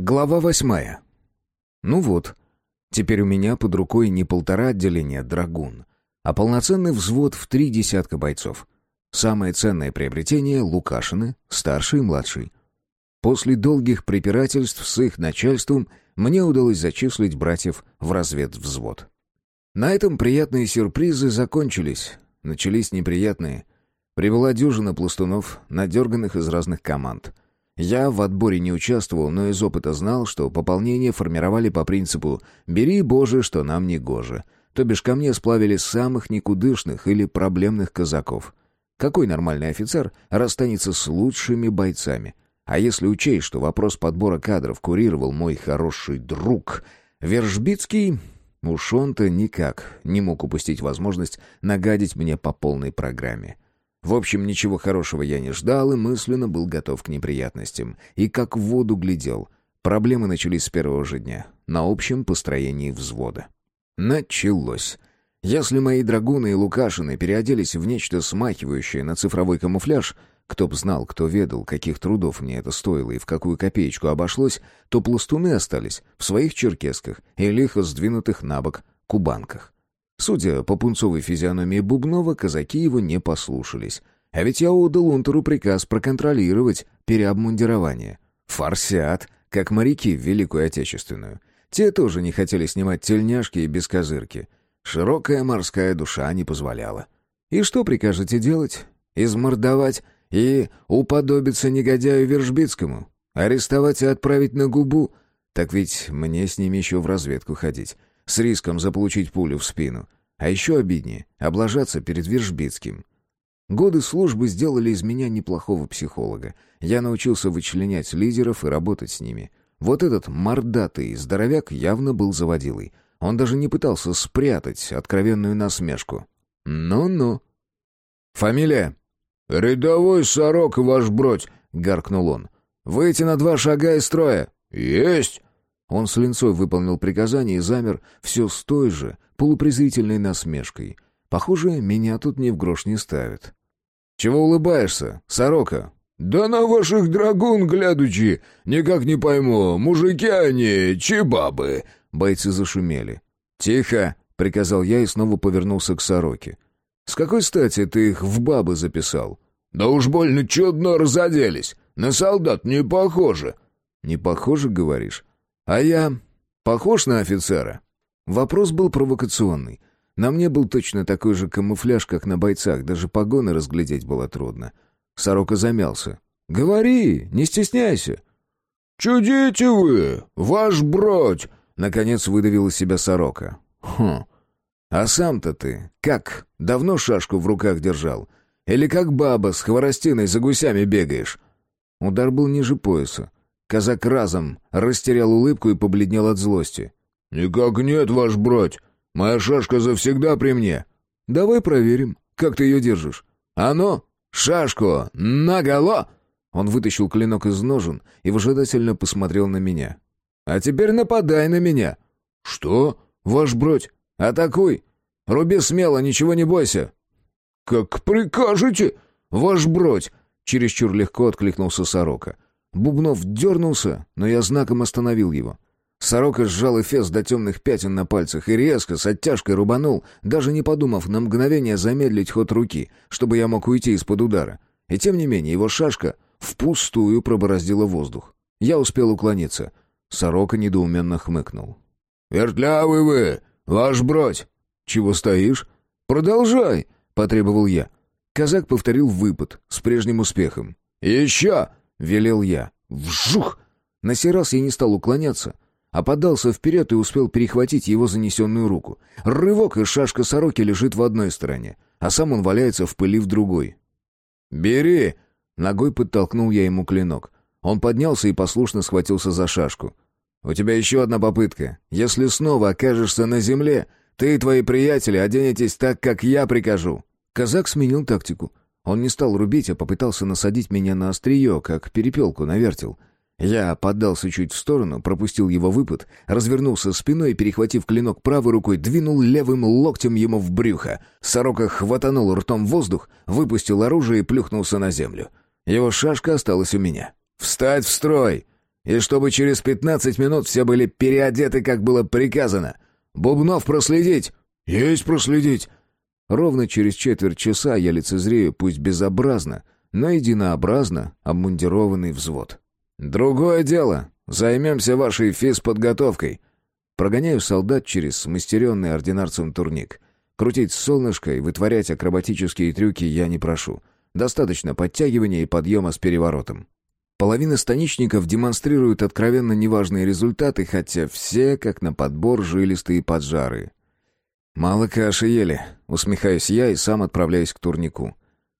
Глава восьмая. Ну вот, теперь у меня под рукой не полтора отделения «Драгун», а полноценный взвод в три десятка бойцов. Самое ценное приобретение — Лукашины, старший и младший. После долгих препирательств с их начальством мне удалось зачислить братьев в разведвзвод. На этом приятные сюрпризы закончились. Начались неприятные. Прибыла дюжина пластунов, надерганных из разных команд — я в отборе не участвовал, но из опыта знал, что пополнение формировали по принципу «бери, Боже, что нам не гоже». То бишь ко мне сплавили самых никудышных или проблемных казаков. Какой нормальный офицер расстанется с лучшими бойцами? А если учесть, что вопрос подбора кадров курировал мой хороший друг Вержбицкий, уж он-то никак не мог упустить возможность нагадить мне по полной программе. В общем, ничего хорошего я не ждал и мысленно был готов к неприятностям. И как в воду глядел. Проблемы начались с первого же дня, на общем построении взвода. Началось. Если мои драгуны и Лукашины переоделись в нечто смахивающее на цифровой камуфляж, кто б знал, кто ведал, каких трудов мне это стоило и в какую копеечку обошлось, то пластуны остались в своих черкесках и лихо сдвинутых на бок кубанках. Судя по пунцовой физиономии Бубнова, казаки его не послушались. А ведь я отдал Унтеру приказ проконтролировать переобмундирование. Форсят, как моряки в Великую Отечественную. Те тоже не хотели снимать тельняшки и бескозырки. Широкая морская душа не позволяла. И что прикажете делать? Измордовать и уподобиться негодяю Вержбицкому? Арестовать и отправить на губу? Так ведь мне с ними еще в разведку ходить с риском заполучить пулю в спину. А еще обиднее — облажаться перед Вержбицким. Годы службы сделали из меня неплохого психолога. Я научился вычленять лидеров и работать с ними. Вот этот мордатый здоровяк явно был заводилой. Он даже не пытался спрятать откровенную насмешку. «Ну-ну». «Фамилия?» «Рядовой сорок, ваш бродь», — гаркнул он. «Выйти на два шага из строя». «Есть!» Он с линцой выполнил приказание и замер все с той же полупрезрительной насмешкой. Похоже, меня тут ни в грош не ставят. «Чего улыбаешься, сорока?» «Да на ваших драгун глядучи! Никак не пойму, мужики они, чи бабы?» Бойцы зашумели. «Тихо!» — приказал я и снова повернулся к сороке. «С какой стати ты их в бабы записал?» «Да уж больно чудно разоделись. На солдат не похоже». «Не похоже, говоришь? «А я похож на офицера?» Вопрос был провокационный. На мне был точно такой же камуфляж, как на бойцах, даже погоны разглядеть было трудно. Сорока замялся. «Говори, не стесняйся». «Чудите вы, ваш бродь!» Наконец выдавил из себя сорока. «Хм, а сам-то ты как, давно шашку в руках держал? Или как баба с хворостиной за гусями бегаешь?» Удар был ниже пояса. Казак разом растерял улыбку и побледнел от злости. «Никак нет, ваш бродь. Моя шашка завсегда при мне». «Давай проверим, как ты ее держишь». «А ну, шашку наголо!» Он вытащил клинок из ножен и выжидательно посмотрел на меня. «А теперь нападай на меня». «Что, ваш бродь? Атакуй! Руби смело, ничего не бойся!» «Как прикажете, ваш бродь!» Чересчур легко откликнулся сорока. Бубнов дернулся, но я знаком остановил его. Сорока сжал эфес до темных пятен на пальцах и резко, с оттяжкой рубанул, даже не подумав на мгновение замедлить ход руки, чтобы я мог уйти из-под удара. И тем не менее его шашка впустую пробороздила воздух. Я успел уклониться. Сорока недоуменно хмыкнул. «Вертлявый вы, ваш бродь!» «Чего стоишь?» «Продолжай!» — потребовал я. Казак повторил выпад с прежним успехом. «Еще!» — велел я. «Вжух!» На сей раз я не стал уклоняться, а подался вперед и успел перехватить его занесенную руку. Рывок, и шашка сороки лежит в одной стороне, а сам он валяется в пыли в другой. «Бери!» — ногой подтолкнул я ему клинок. Он поднялся и послушно схватился за шашку. «У тебя еще одна попытка. Если снова окажешься на земле, ты и твои приятели оденетесь так, как я прикажу». Казак сменил тактику. Он не стал рубить, а попытался насадить меня на острие, как перепелку на вертел. Я поддался чуть в сторону, пропустил его выпад, развернулся спиной перехватив клинок правой рукой, двинул левым локтем ему в брюхо. Сорока хватанул ртом воздух, выпустил оружие и плюхнулся на землю. Его шашка осталась у меня. «Встать в строй!» И чтобы через пятнадцать минут все были переодеты, как было приказано. Бубнов проследить!» «Есть проследить!» Ровно через четверть часа я лицезрею, пусть безобразно, но единообразно обмундированный взвод. «Другое дело. Займемся вашей физподготовкой». Прогоняю солдат через смастеренный ординарцем турник. Крутить солнышко и вытворять акробатические трюки я не прошу. Достаточно подтягивания и подъема с переворотом. Половина станичников демонстрирует откровенно неважные результаты, хотя все, как на подбор, жилистые поджары. «Мало каши ели», — усмехаюсь я и сам отправляюсь к турнику.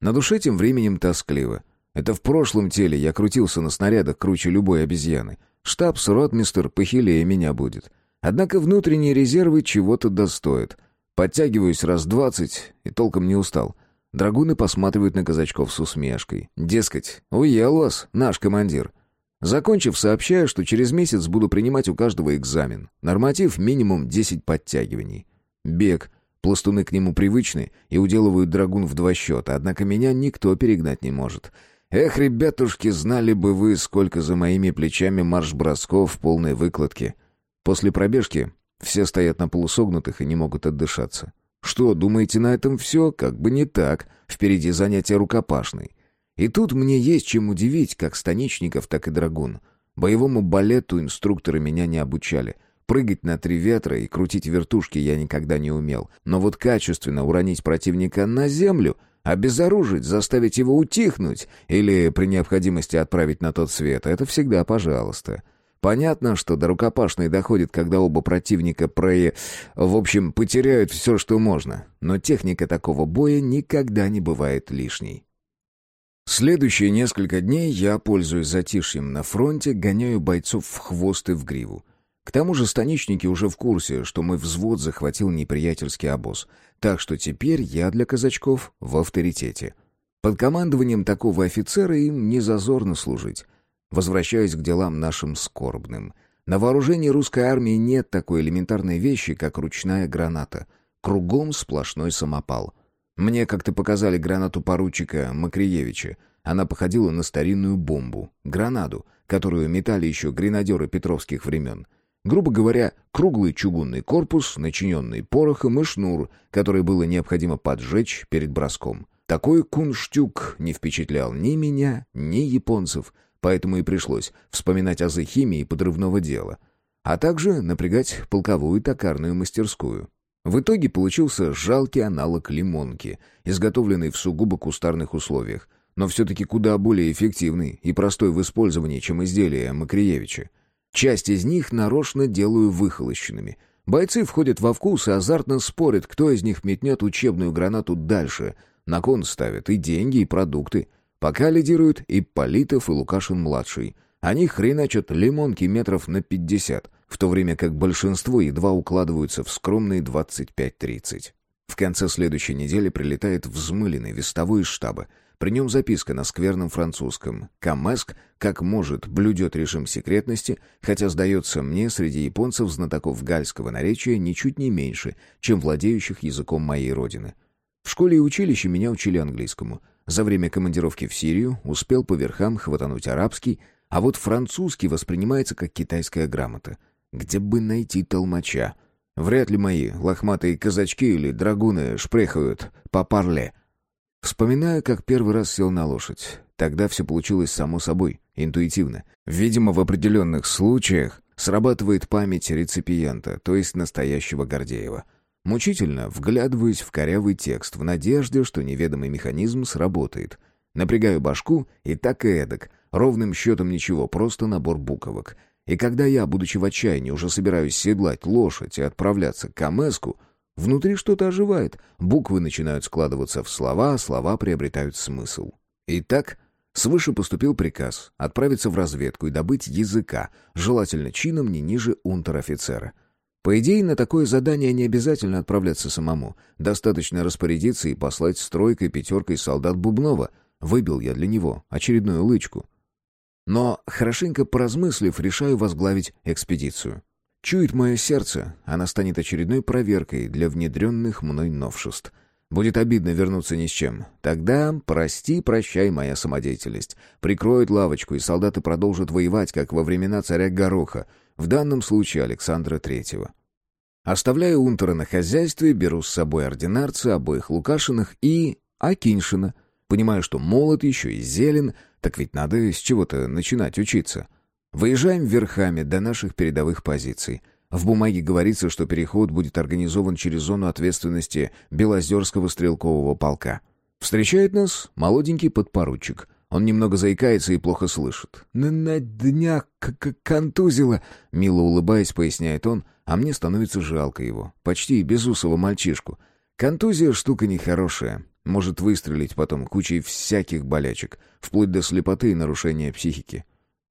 На душе тем временем тоскливо. Это в прошлом теле я крутился на снарядах круче любой обезьяны. Штабс-ротмистер похилее меня будет. Однако внутренние резервы чего-то достоят. Подтягиваюсь раз двадцать и толком не устал. Драгуны посматривают на казачков с усмешкой. Дескать, уел вас, наш командир. Закончив, сообщаю, что через месяц буду принимать у каждого экзамен. Норматив минимум десять подтягиваний. Бег. Пластуны к нему привычны и уделывают драгун в два счета, однако меня никто перегнать не может. Эх, ребятушки, знали бы вы, сколько за моими плечами марш-бросков в полной выкладке. После пробежки все стоят на полусогнутых и не могут отдышаться. Что, думаете, на этом все? Как бы не так. Впереди занятие рукопашной. И тут мне есть чем удивить как станичников, так и драгун. Боевому балету инструкторы меня не обучали. Прыгать на три ветра и крутить вертушки я никогда не умел. Но вот качественно уронить противника на землю, обезоружить, заставить его утихнуть или при необходимости отправить на тот свет — это всегда пожалуйста. Понятно, что до рукопашной доходит, когда оба противника про... В общем, потеряют все, что можно. Но техника такого боя никогда не бывает лишней. Следующие несколько дней я, пользуясь затишьем на фронте, гоняю бойцов в хвост и в гриву. К тому же станичники уже в курсе, что мой взвод захватил неприятельский обоз. Так что теперь я для казачков в авторитете. Под командованием такого офицера им не зазорно служить. Возвращаясь к делам нашим скорбным. На вооружении русской армии нет такой элементарной вещи, как ручная граната. Кругом сплошной самопал. Мне как-то показали гранату поручика Макриевича. Она походила на старинную бомбу, гранаду, которую метали еще гренадеры петровских времен. Грубо говоря, круглый чугунный корпус, начиненный порохом и шнур, который было необходимо поджечь перед броском. Такой кунштюк не впечатлял ни меня, ни японцев, поэтому и пришлось вспоминать азы химии подрывного дела, а также напрягать полковую токарную мастерскую. В итоге получился жалкий аналог лимонки, изготовленный в сугубо кустарных условиях, но все-таки куда более эффективный и простой в использовании, чем изделия Макриевича. Часть из них нарочно делаю выхолощенными. Бойцы входят во вкус и азартно спорят, кто из них метнет учебную гранату дальше. На кон ставят и деньги, и продукты — Пока лидируют и Политов, и Лукашин-младший. Они хреначат лимонки метров на пятьдесят, в то время как большинство едва укладываются в скромные двадцать пять-тридцать. В конце следующей недели прилетает взмыленный вестовой из штаба. При нем записка на скверном французском. Камеск, как может, блюдет режим секретности, хотя, сдается мне, среди японцев знатоков гальского наречия ничуть не меньше, чем владеющих языком моей родины. В школе и училище меня учили английскому — за время командировки в Сирию успел по верхам хватануть арабский, а вот французский воспринимается как китайская грамота. Где бы найти толмача? Вряд ли мои лохматые казачки или драгуны шпрехают по парле. Вспоминаю, как первый раз сел на лошадь. Тогда все получилось само собой, интуитивно. Видимо, в определенных случаях срабатывает память реципиента, то есть настоящего Гордеева. Мучительно вглядываюсь в корявый текст в надежде, что неведомый механизм сработает. Напрягаю башку и так и эдак. Ровным счетом ничего, просто набор буковок. И когда я, будучи в отчаянии, уже собираюсь седлать лошадь и отправляться к Амеску, внутри что-то оживает. Буквы начинают складываться в слова, а слова приобретают смысл. Итак, свыше поступил приказ отправиться в разведку и добыть языка, желательно чином не ниже унтер-офицера. По идее, на такое задание не обязательно отправляться самому. Достаточно распорядиться и послать стройкой пятеркой солдат Бубнова. Выбил я для него очередную лычку. Но, хорошенько поразмыслив, решаю возглавить экспедицию. Чует мое сердце, она станет очередной проверкой для внедренных мной новшеств. Будет обидно вернуться ни с чем. Тогда прости, прощай моя самодеятельность. Прикроют лавочку, и солдаты продолжат воевать, как во времена царя Гороха, в данном случае Александра Третьего. Оставляю Унтера на хозяйстве, беру с собой ординарца, обоих Лукашиных и Акиншина. Понимаю, что молод еще и зелен, так ведь надо с чего-то начинать учиться. Выезжаем верхами до наших передовых позиций. В бумаге говорится, что переход будет организован через зону ответственности Белозерского стрелкового полка. Встречает нас молоденький подпоручик. Он немного заикается и плохо слышит. «На, днях контузило», — мило улыбаясь, поясняет он, а мне становится жалко его, почти безусого мальчишку. Контузия — штука нехорошая, может выстрелить потом кучей всяких болячек, вплоть до слепоты и нарушения психики.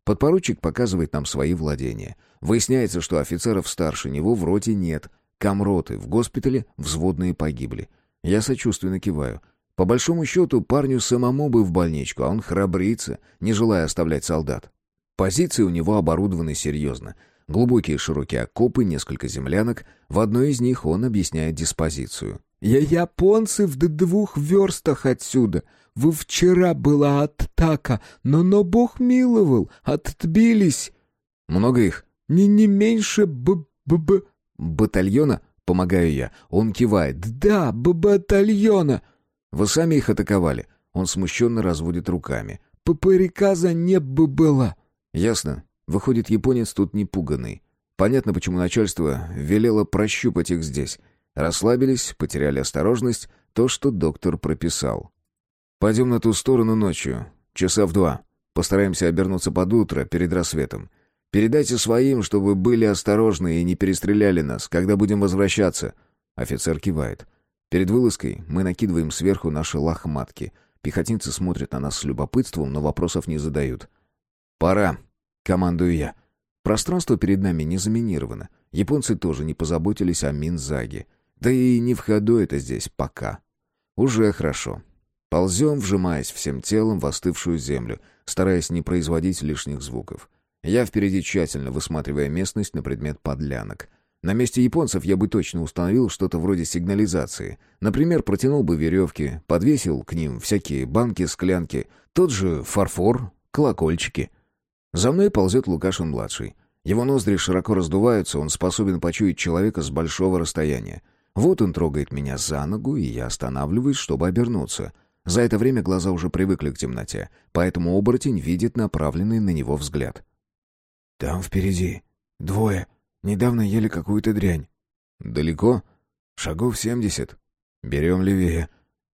Подпоручик показывает нам свои владения. Выясняется, что офицеров старше него в роте нет. Комроты в госпитале, взводные погибли. Я сочувственно киваю. По большому счету, парню самому бы в больничку, а он храбрится, не желая оставлять солдат. Позиции у него оборудованы серьезно. Глубокие широкие окопы, несколько землянок. В одной из них он объясняет диспозицию. «Я японцы в двух верстах отсюда. Вы вчера была атака, но, но Бог миловал, отбились». «Много их?» «Не, не меньше б, б, б...» «Батальона?» — помогаю я. Он кивает. «Да, б батальона!» «Вы сами их атаковали?» Он смущенно разводит руками. «По приказа не бы было». «Ясно. Выходит, японец тут не пуганный. Понятно, почему начальство велело прощупать их здесь. Расслабились, потеряли осторожность, то, что доктор прописал. Пойдем на ту сторону ночью, часа в два. Постараемся обернуться под утро, перед рассветом. Передайте своим, чтобы были осторожны и не перестреляли нас, когда будем возвращаться. Офицер кивает. Перед вылазкой мы накидываем сверху наши лохматки. Пехотинцы смотрят на нас с любопытством, но вопросов не задают. «Пора», — командую я. Пространство перед нами не заминировано. Японцы тоже не позаботились о Минзаге. Да и не в ходу это здесь пока. Уже хорошо. Ползем, вжимаясь всем телом в остывшую землю, стараясь не производить лишних звуков. Я впереди тщательно высматривая местность на предмет подлянок. На месте японцев я бы точно установил что-то вроде сигнализации. Например, протянул бы веревки, подвесил к ним всякие банки, склянки, тот же фарфор, колокольчики. За мной ползет Лукашин-младший. Его ноздри широко раздуваются, он способен почуять человека с большого расстояния. Вот он трогает меня за ногу, и я останавливаюсь, чтобы обернуться. За это время глаза уже привыкли к темноте, поэтому оборотень видит направленный на него взгляд. «Там впереди. Двое. Недавно ели какую-то дрянь». «Далеко?» «Шагов семьдесят. Берем левее».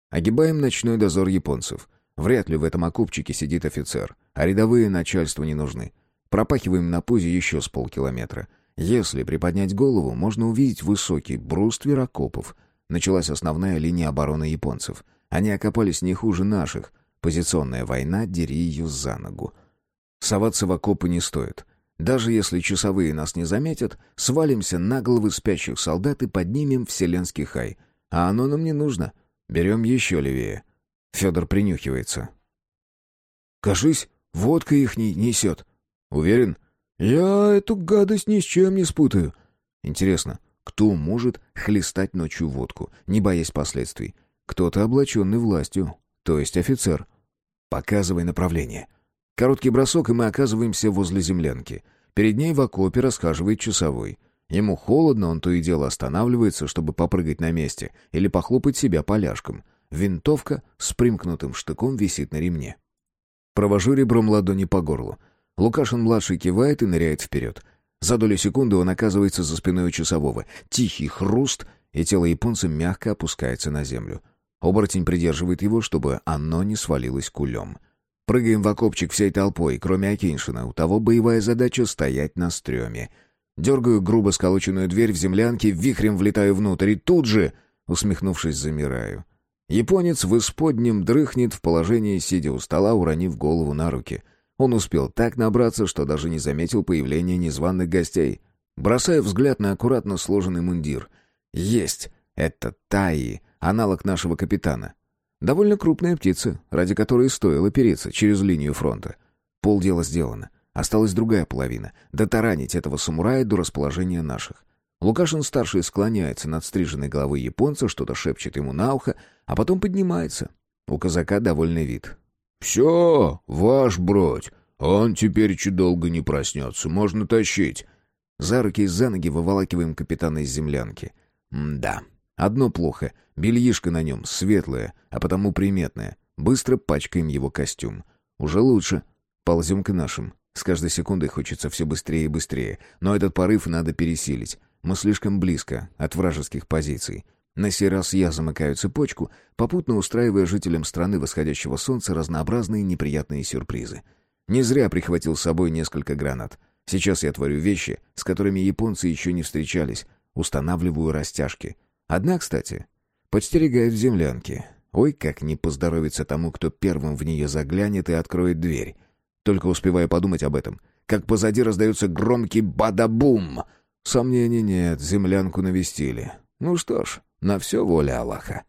Огибаем ночной дозор японцев. Вряд ли в этом окопчике сидит офицер, а рядовые начальству не нужны. Пропахиваем на пузе еще с полкилометра. Если приподнять голову, можно увидеть высокий бруствер окопов. Началась основная линия обороны японцев — они окопались не хуже наших. Позиционная война, дери ее за ногу. Соваться в окопы не стоит. Даже если часовые нас не заметят, свалимся на головы спящих солдат и поднимем вселенский хай. А оно нам не нужно. Берем еще левее. Федор принюхивается. «Кажись, водка их не несет». «Уверен?» «Я эту гадость ни с чем не спутаю». «Интересно, кто может хлестать ночью водку, не боясь последствий? Кто-то облаченный властью, то есть офицер. Показывай направление. Короткий бросок, и мы оказываемся возле землянки. Перед ней в окопе расхаживает часовой. Ему холодно, он то и дело останавливается, чтобы попрыгать на месте или похлопать себя поляшком. Винтовка с примкнутым штыком висит на ремне. Провожу ребром ладони по горлу. Лукашин-младший кивает и ныряет вперед. За долю секунды он оказывается за спиной у часового. Тихий хруст, и тело японца мягко опускается на землю. Оборотень придерживает его, чтобы оно не свалилось кулем. Прыгаем в окопчик всей толпой, кроме Акиншина. У того боевая задача — стоять на стреме. Дергаю грубо сколоченную дверь в землянке, вихрем влетаю внутрь и тут же, усмехнувшись, замираю. Японец в исподнем дрыхнет в положении, сидя у стола, уронив голову на руки. Он успел так набраться, что даже не заметил появления незваных гостей. Бросаю взгляд на аккуратно сложенный мундир. Есть! Это Таи, аналог нашего капитана. Довольно крупная птица, ради которой стоило переться через линию фронта. Полдела сделано. Осталась другая половина — дотаранить этого самурая до расположения наших. Лукашин-старший склоняется над стриженной головой японца, что-то шепчет ему на ухо, а потом поднимается. У казака довольный вид. «Все, ваш бродь, он теперь долго не проснется, можно тащить». За руки и за ноги выволакиваем капитана из землянки. да, одно плохо, бельишко на нем светлое, а потому приметное. Быстро пачкаем его костюм. Уже лучше. Ползем к нашим. С каждой секундой хочется все быстрее и быстрее, но этот порыв надо пересилить. Мы слишком близко от вражеских позиций. На сей раз я замыкаю цепочку, попутно устраивая жителям страны восходящего солнца разнообразные неприятные сюрпризы. Не зря прихватил с собой несколько гранат. Сейчас я творю вещи, с которыми японцы еще не встречались. Устанавливаю растяжки. Одна, кстати, подстерегает в землянке. Ой, как не поздоровится тому, кто первым в нее заглянет и откроет дверь. Только успеваю подумать об этом, как позади раздается громкий бадабум. Сомнений нет, землянку навестили. Ну что ж, на все воля Аллаха.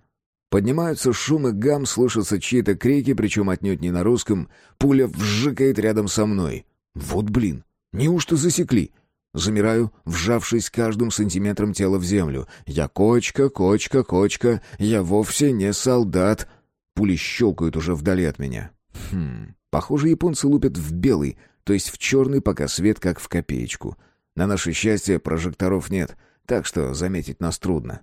Поднимаются шум и гам, слышатся чьи-то крики, причем отнюдь не на русском. Пуля вжикает рядом со мной. Вот блин, неужто засекли? Замираю, вжавшись каждым сантиметром тела в землю. Я кочка, кочка, кочка, я вовсе не солдат. Пули щелкают уже вдали от меня. Хм, похоже, японцы лупят в белый, то есть в черный, пока свет как в копеечку. На наше счастье прожекторов нет, так что заметить нас трудно.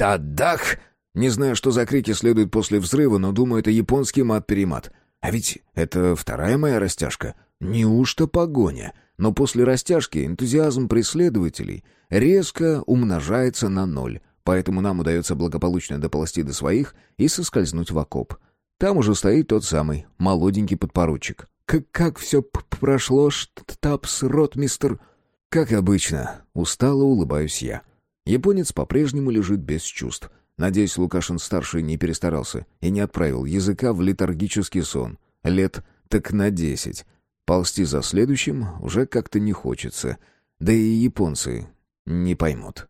«Тадах!» Не знаю, что за крики следуют после взрыва, но думаю, это японский мат-перемат. А ведь это вторая моя растяжка. Неужто погоня? Но после растяжки энтузиазм преследователей резко умножается на ноль, поэтому нам удается благополучно доползти до своих и соскользнуть в окоп. Там уже стоит тот самый молоденький подпоручик. «Как, все прошло, штабс-ротмистер?» «Как обычно», — устало улыбаюсь я. Японец по-прежнему лежит без чувств. Надеюсь, Лукашин-старший не перестарался и не отправил языка в летаргический сон. Лет так на десять. Ползти за следующим уже как-то не хочется. Да и японцы не поймут.